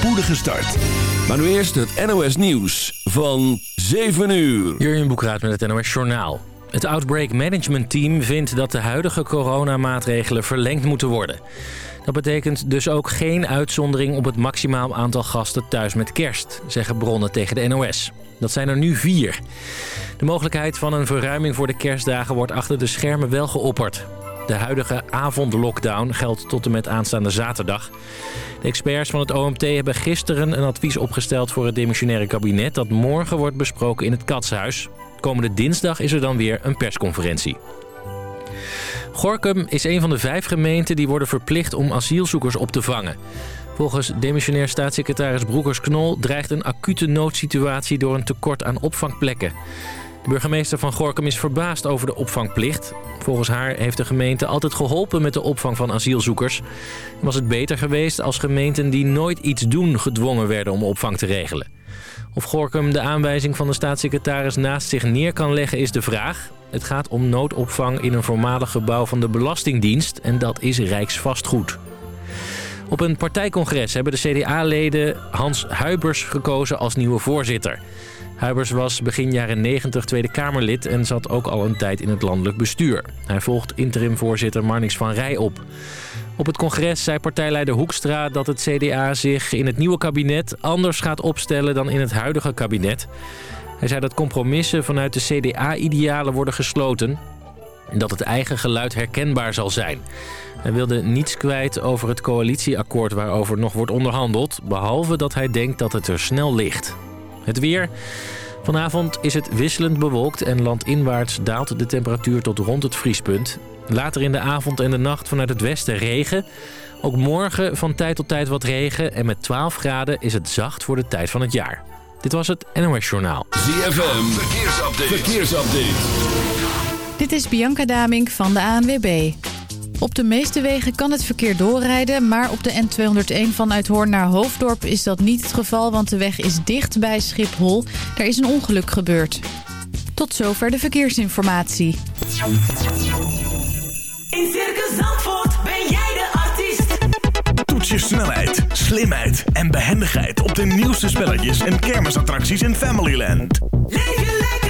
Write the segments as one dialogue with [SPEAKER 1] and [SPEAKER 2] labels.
[SPEAKER 1] spoedige start. Maar nu eerst het NOS Nieuws van 7 uur.
[SPEAKER 2] Jurjen Boekraat met het NOS Journaal. Het Outbreak Management Team vindt dat de huidige coronamaatregelen verlengd moeten worden. Dat betekent dus ook geen uitzondering op het maximaal aantal gasten thuis met kerst, zeggen bronnen tegen de NOS. Dat zijn er nu vier. De mogelijkheid van een verruiming voor de kerstdagen wordt achter de schermen wel geopperd. De huidige avondlockdown geldt tot en met aanstaande zaterdag. De experts van het OMT hebben gisteren een advies opgesteld voor het demissionaire kabinet... dat morgen wordt besproken in het Katshuis. Komende dinsdag is er dan weer een persconferentie. Gorkum is een van de vijf gemeenten die worden verplicht om asielzoekers op te vangen. Volgens demissionair staatssecretaris Broekers-Knol dreigt een acute noodsituatie door een tekort aan opvangplekken. Burgemeester van Gorkum is verbaasd over de opvangplicht. Volgens haar heeft de gemeente altijd geholpen met de opvang van asielzoekers. Was het beter geweest als gemeenten die nooit iets doen gedwongen werden om opvang te regelen? Of Gorkum de aanwijzing van de staatssecretaris naast zich neer kan leggen is de vraag. Het gaat om noodopvang in een voormalig gebouw van de Belastingdienst en dat is Rijksvastgoed. Op een partijcongres hebben de CDA-leden Hans Huibers gekozen als nieuwe voorzitter. Huibers was begin jaren 90 Tweede Kamerlid en zat ook al een tijd in het landelijk bestuur. Hij volgt interim-voorzitter Marnix van Rij op. Op het congres zei partijleider Hoekstra dat het CDA zich in het nieuwe kabinet anders gaat opstellen dan in het huidige kabinet. Hij zei dat compromissen vanuit de CDA-idealen worden gesloten en dat het eigen geluid herkenbaar zal zijn. Hij wilde niets kwijt over het coalitieakkoord waarover nog wordt onderhandeld... behalve dat hij denkt dat het er snel ligt. Het weer. Vanavond is het wisselend bewolkt en landinwaarts daalt de temperatuur tot rond het vriespunt. Later in de avond en de nacht vanuit het westen regen. Ook morgen van tijd tot tijd wat regen en met 12 graden is het zacht voor de tijd van het jaar. Dit was het NOS Journaal.
[SPEAKER 1] ZFM, verkeersupdate. verkeersupdate.
[SPEAKER 3] Dit is Bianca Damink van de ANWB. Op de meeste wegen kan het verkeer doorrijden, maar op de N201 vanuit Hoorn naar Hoofddorp is dat niet het geval, want de weg is dicht bij Schiphol. Er is een ongeluk gebeurd. Tot zover de verkeersinformatie.
[SPEAKER 4] In Circus Zandvoort ben jij de artiest.
[SPEAKER 1] Toets je snelheid, slimheid en behendigheid op de nieuwste spelletjes en kermisattracties in Familyland.
[SPEAKER 4] Leef je lekker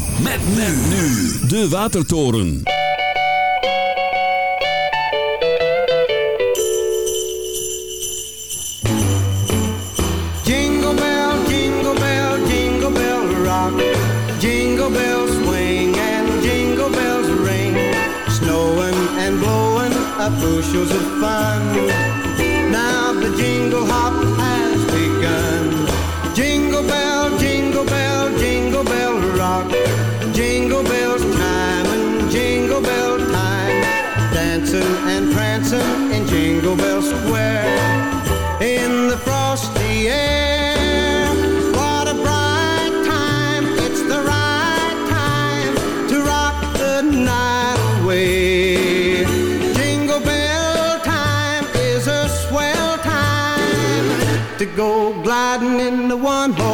[SPEAKER 1] Met men nu. De Watertoren.
[SPEAKER 5] Jingle bell, jingle bell, jingle bell rock. Jingle bells swing and jingle bells ring. Snowing and blowing up bushels of fun. Now the jingle hop Jingle Bell Square. In the frosty air. What a bright time. It's the right time to rock the night away. Jingle bell time is a swell time to go gliding in the one horse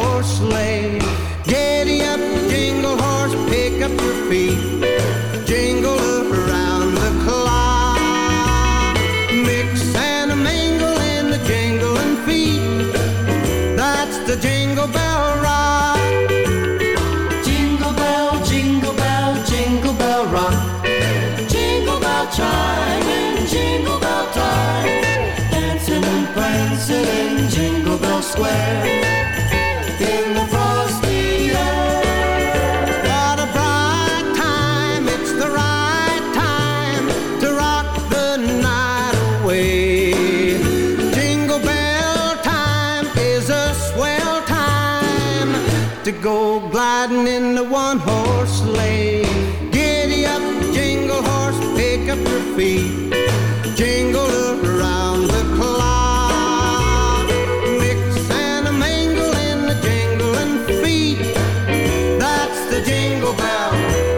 [SPEAKER 5] Jingle bell time. Dancing and prancing in Jingle Bell Square in the frosty air. What a bright time, it's the right time to rock the night away. Jingle bell time is a swell time to go gliding in the one horse feet. Jingle around the clock. Mix and a mingle in the jingling feet. That's the jingle bell.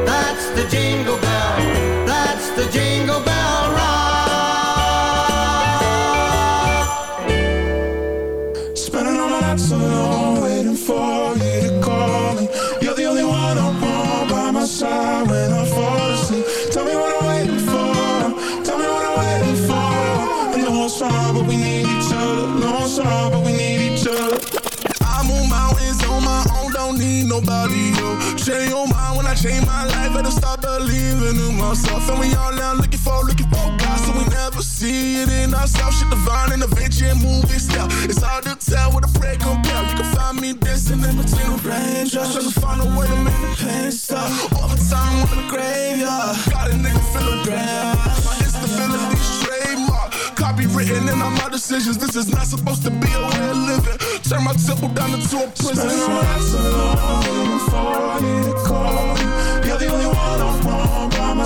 [SPEAKER 5] That's the jingle bell.
[SPEAKER 6] Believing in myself. And we all now looking for, looking for God, so we never see it in ourselves. Shit divine and adventure and movie style. It's hard to tell what a prayer compare. You can find me dancing in between the raindrops, trying to find a way to make the pain stop. Overtime in the graveyard, got a nigga feeling grand. My instability trademark, copywritten in all my decisions. This is not supposed to be a way of living. Turn my temple down into a prison. Spend my nights alone before you to call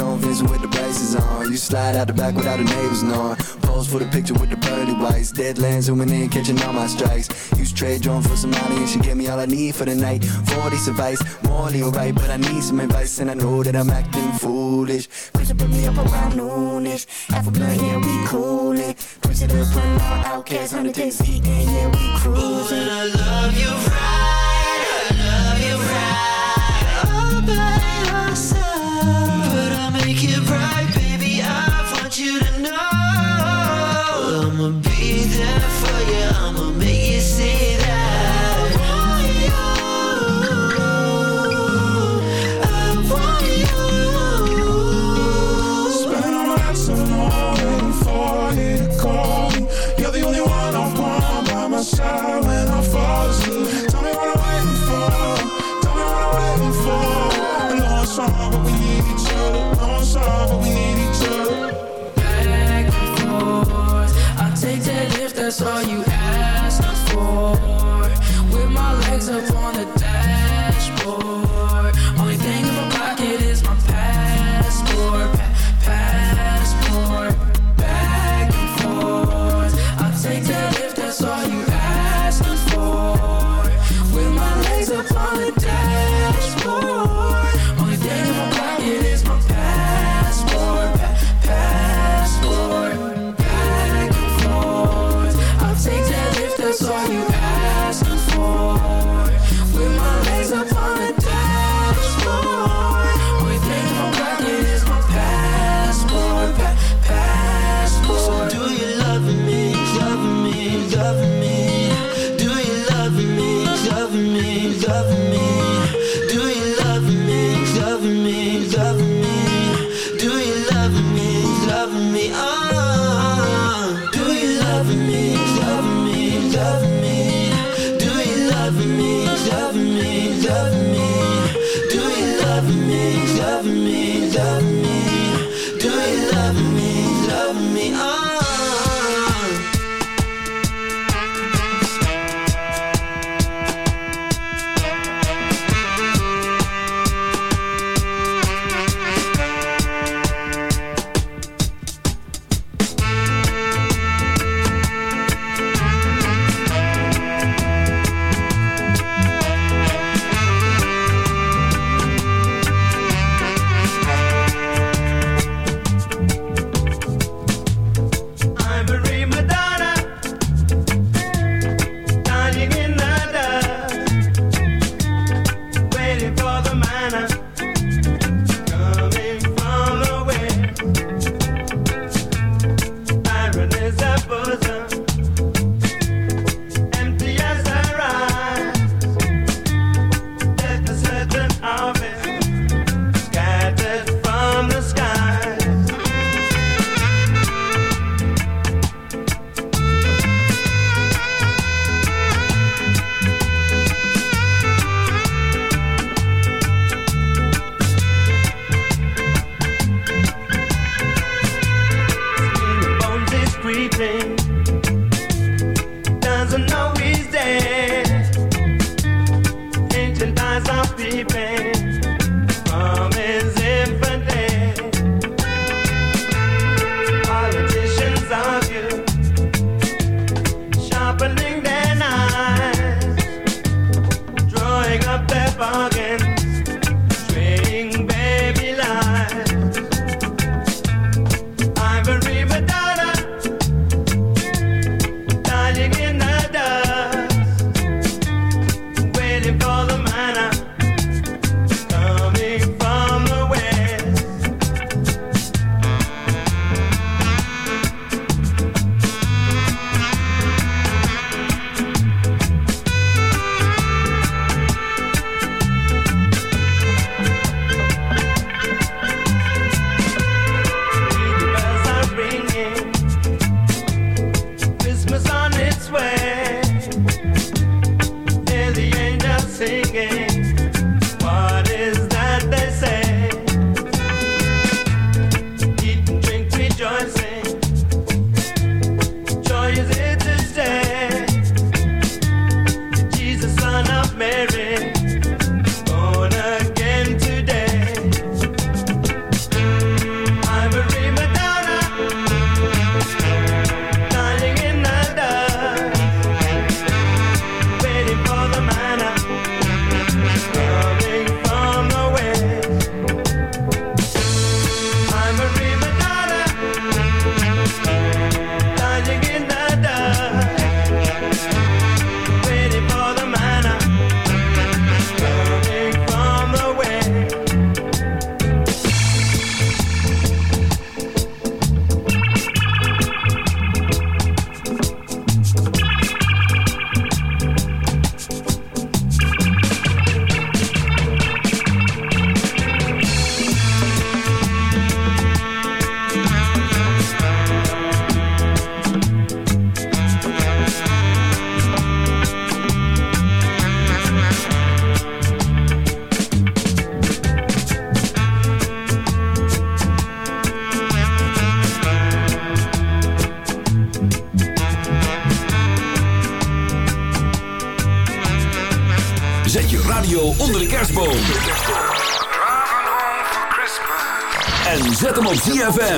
[SPEAKER 7] back on Vincent with the braces on. You slide out the back without the neighbors knowing. Pose for the picture with the pearly whites. Deadlands zooming in, catching all my strikes. Use trade drone for some money and she gave me all I need for the night. 40 advice, morally alright, but I need some advice and I know that I'm acting foolish. Push it, put me up around noonish. Half a blood, yeah, we coolin'. Push it up, on outcasts on the days eating, yeah, we cruising.
[SPEAKER 8] I love you right,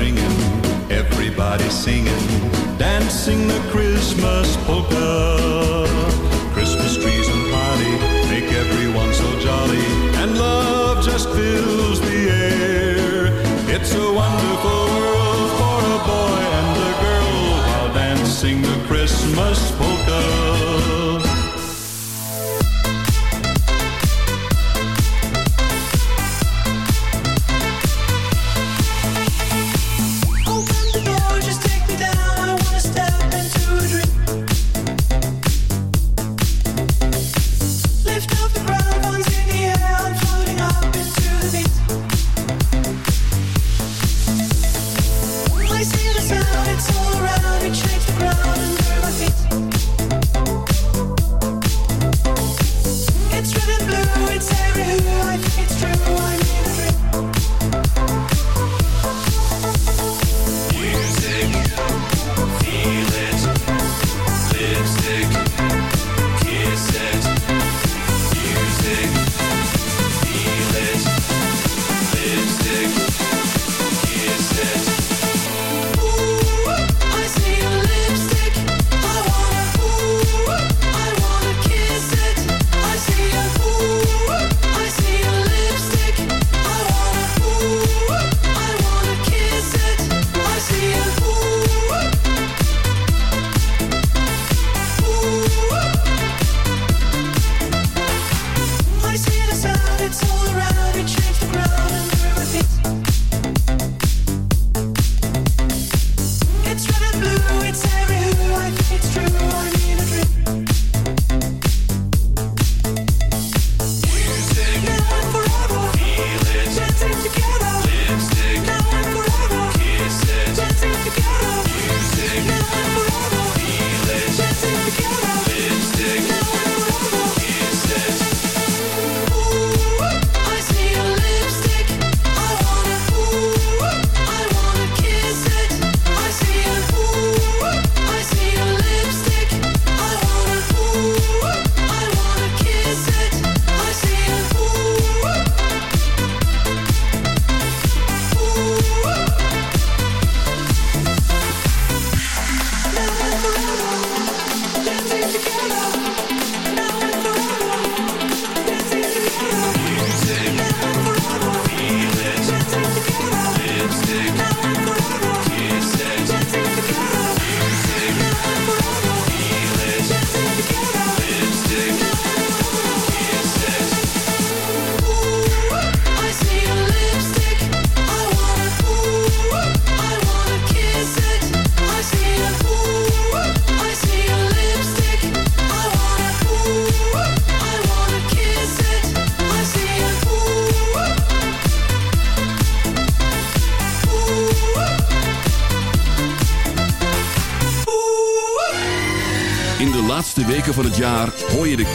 [SPEAKER 9] stringing, everybody singing, dancing the Christmas polka. Christmas trees and party make everyone so jolly, and love just fills the air. It's a wonderful world for a boy and a girl while dancing the Christmas polka.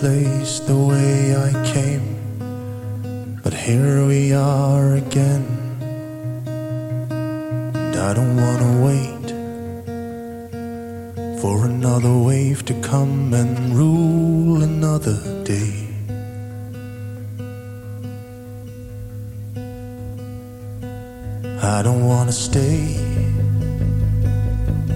[SPEAKER 10] place the way I came, but here we are again. And I don't want to wait for another wave to come and rule another day. I don't want to stay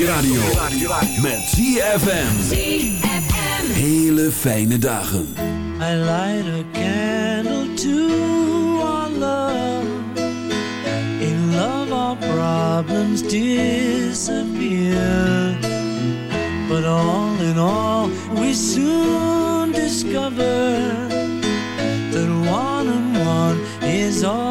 [SPEAKER 1] je radio. Met ZFM. Hele fijne dagen.
[SPEAKER 11] I light a candle to our love. In love our problems disappear. But all in all we soon discover. That one and one is all.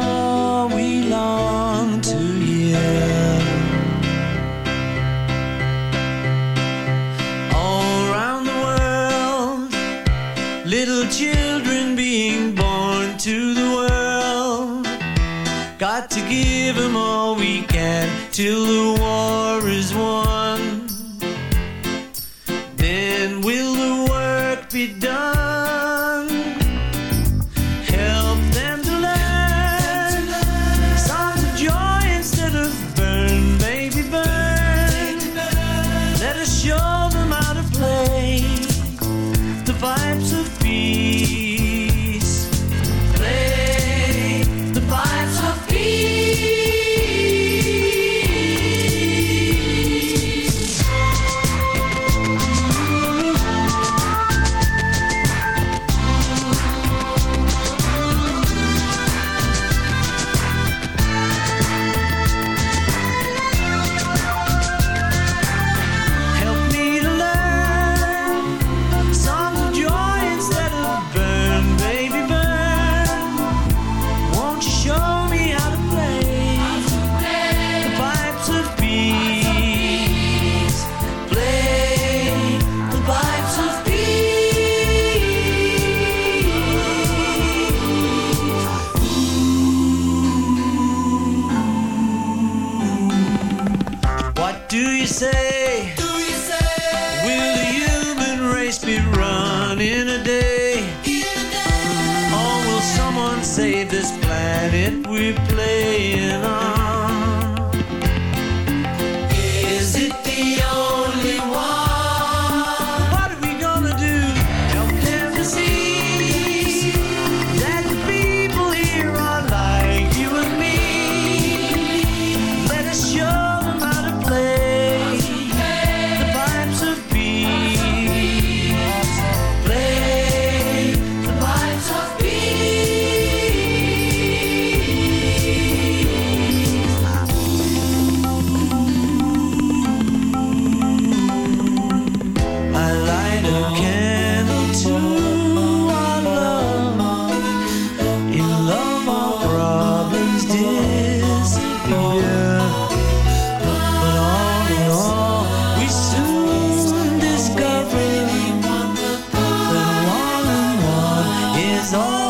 [SPEAKER 11] Still. all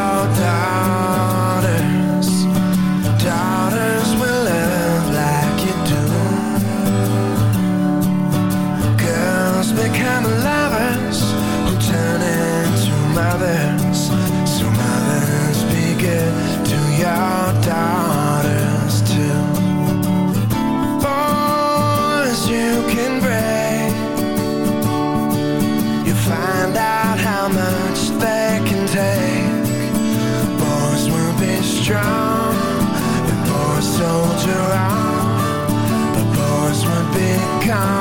[SPEAKER 12] come.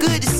[SPEAKER 12] Good to
[SPEAKER 13] see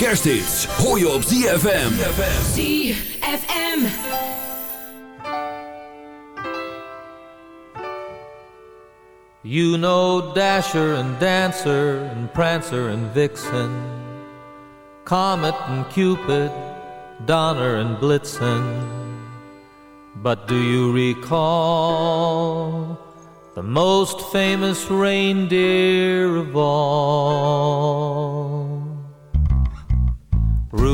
[SPEAKER 1] Kersthits hoor je op ZFM.
[SPEAKER 14] ZFM.
[SPEAKER 15] You know Dasher and Dancer and Prancer and Vixen, Comet and Cupid, Donner and Blitzen. But do you recall the most famous reindeer of all?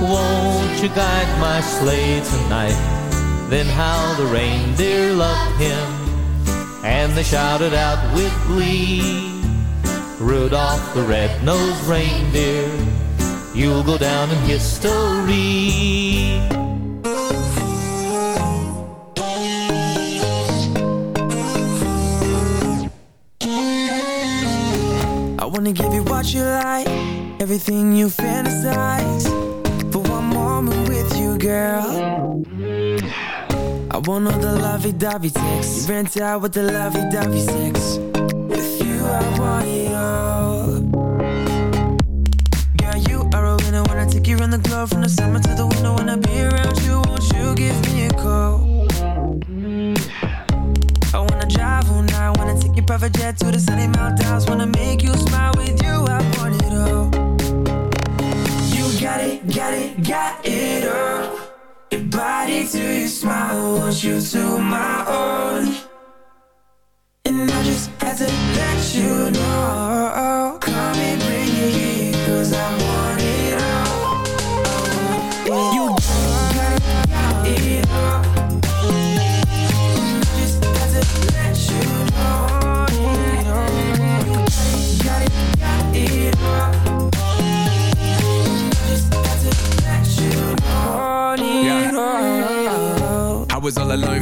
[SPEAKER 15] won't you guide my sleigh tonight? Then how the reindeer loved him, and they shouted out with glee. Rudolph the red-nosed reindeer, you'll go down in history.
[SPEAKER 16] I wanna give you what you like, everything you fantasize girl. I want all the lovey-dovey sex. You rent out with the lovey-dovey sex. With you, I want it all. Girl, you are a winner when I take you around the globe from the summer to the winter. When I be around you, won't you give me a call? I wanna drive all night, wanna take your private jet to the sunny Maldives, wanna make body to your smile, want you to my own.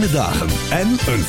[SPEAKER 17] fijne dagen en een